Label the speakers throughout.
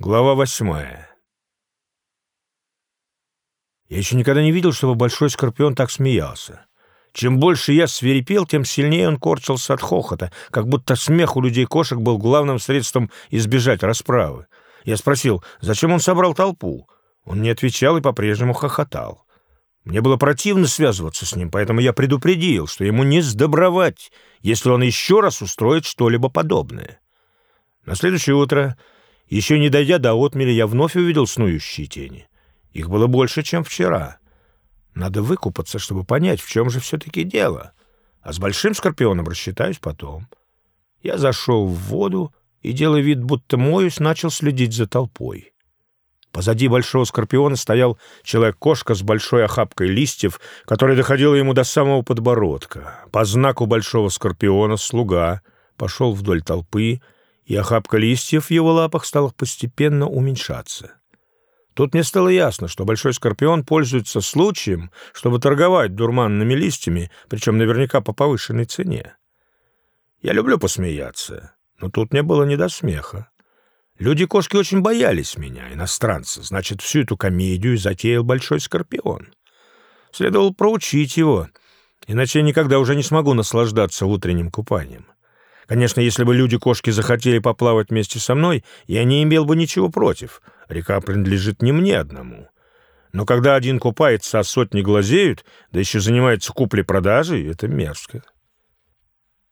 Speaker 1: Глава восьмая. Я еще никогда не видел, чтобы большой скорпион так смеялся. Чем больше я свирепел, тем сильнее он корчился от хохота, как будто смех у людей-кошек был главным средством избежать расправы. Я спросил, зачем он собрал толпу. Он не отвечал и по-прежнему хохотал. Мне было противно связываться с ним, поэтому я предупредил, что ему не сдобровать, если он еще раз устроит что-либо подобное. На следующее утро еще не дойдя до отмели, я вновь увидел снующие тени. Их было больше, чем вчера. Надо выкупаться, чтобы понять, в чем же все-таки дело. А с большим скорпионом рассчитаюсь потом. Я зашел в воду и, делая вид, будто моюсь, начал следить за толпой. Позади большого скорпиона стоял человек-кошка с большой охапкой листьев, которая доходила ему до самого подбородка. По знаку большого скорпиона слуга пошел вдоль толпы, и охапка листьев в его лапах стала постепенно уменьшаться. Тут мне стало ясно, что большой скорпион пользуется случаем, чтобы торговать дурманными листьями, причем наверняка по повышенной цене. Я люблю посмеяться, но тут мне было не до смеха. Люди-кошки очень боялись меня, иностранца, значит, всю эту комедию затеял большой скорпион. Следовало проучить его, иначе я никогда уже не смогу наслаждаться утренним купанием. Конечно, если бы люди-кошки захотели поплавать вместе со мной, я не имел бы ничего против. Река принадлежит не мне одному. Но когда один купается, а сотни глазеют, да еще занимается куплей-продажей, это мерзко.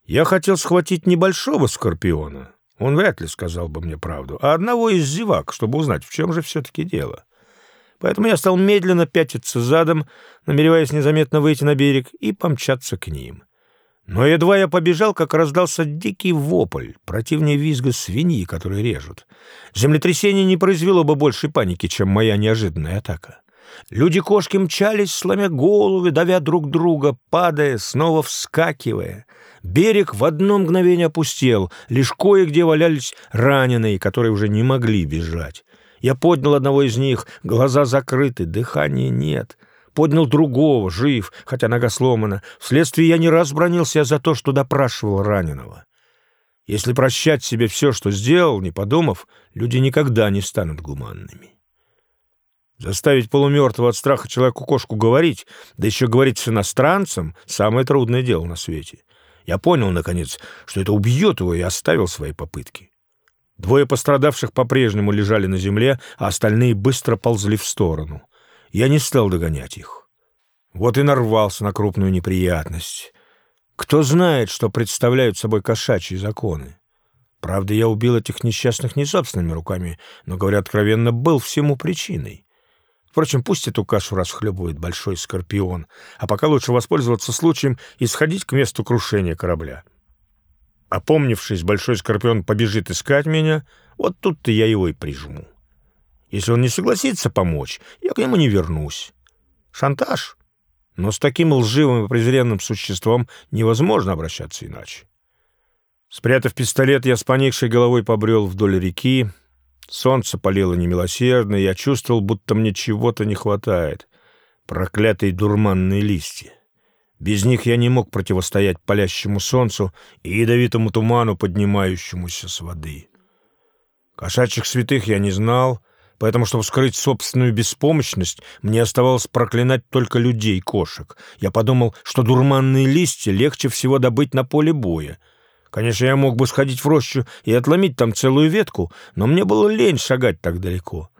Speaker 1: Я хотел схватить небольшого скорпиона, он вряд ли сказал бы мне правду, а одного из зевак, чтобы узнать, в чем же все-таки дело. Поэтому я стал медленно пятиться задом, намереваясь незаметно выйти на берег и помчаться к ним. Но едва я побежал, как раздался дикий вопль, противнее визга свиньи, которые режут. Землетрясение не произвело бы большей паники, чем моя неожиданная атака. Люди-кошки мчались, сломя головы, давя друг друга, падая, снова вскакивая. Берег в одно мгновение опустел, лишь кое-где валялись раненые, которые уже не могли бежать. Я поднял одного из них, глаза закрыты, дыхания нет — поднял другого, жив, хотя нога сломана. Вследствие я не раз бронился за то, что допрашивал раненого. Если прощать себе все, что сделал, не подумав, люди никогда не станут гуманными. Заставить полумертвого от страха человеку-кошку говорить, да еще говорить с иностранцем — самое трудное дело на свете. Я понял, наконец, что это убьет его, и оставил свои попытки. Двое пострадавших по-прежнему лежали на земле, а остальные быстро ползли в сторону я не стал догонять их. Вот и нарвался на крупную неприятность. Кто знает, что представляют собой кошачьи законы? Правда, я убил этих несчастных не собственными руками, но, говоря откровенно, был всему причиной. Впрочем, пусть эту кашу расхлебывает большой скорпион, а пока лучше воспользоваться случаем и сходить к месту крушения корабля. Опомнившись, большой скорпион побежит искать меня, вот тут-то я его и прижму. Если он не согласится помочь, я к нему не вернусь. Шантаж. Но с таким лживым и презренным существом невозможно обращаться иначе. Спрятав пистолет, я с поникшей головой побрел вдоль реки. Солнце палило немилосердно, и я чувствовал, будто мне чего-то не хватает. Проклятые дурманные листья. Без них я не мог противостоять палящему солнцу и ядовитому туману, поднимающемуся с воды. Кошачьих святых я не знал, Поэтому, чтобы скрыть собственную беспомощность, мне оставалось проклинать только людей, кошек. Я подумал, что дурманные листья легче всего добыть на поле боя. Конечно, я мог бы сходить в рощу и отломить там целую ветку, но мне было лень шагать так далеко.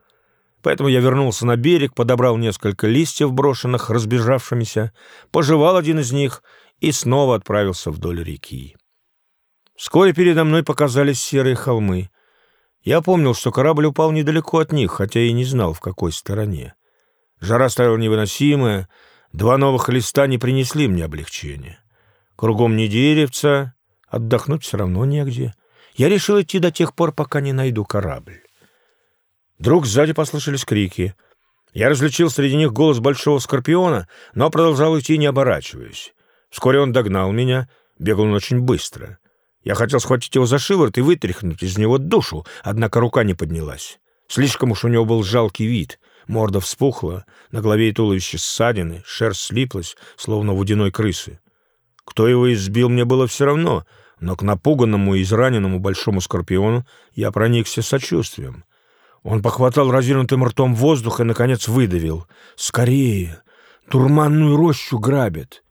Speaker 1: Поэтому я вернулся на берег, подобрал несколько листьев, брошенных разбежавшимися, пожевал один из них и снова отправился вдоль реки. Вскоре передо мной показались серые холмы. Я помнил, что корабль упал недалеко от них, хотя и не знал, в какой стороне. Жара стояла невыносимая, два новых листа не принесли мне облегчения. Кругом не деревца, отдохнуть все равно негде. Я решил идти до тех пор, пока не найду корабль. Вдруг сзади послышались крики. Я различил среди них голос большого скорпиона, но продолжал идти, не оборачиваясь. Вскоре он догнал меня, бегал он очень быстро. Я хотел схватить его за шиворот и вытряхнуть из него душу, однако рука не поднялась. Слишком уж у него был жалкий вид. Морда вспухла, на голове и туловище ссадины, шерсть слиплась, словно водяной крысы. Кто его избил, мне было все равно, но к напуганному и израненному большому скорпиону я проникся сочувствием. Он похватал разинутым ртом воздух и, наконец, выдавил. «Скорее! Турманную рощу грабят!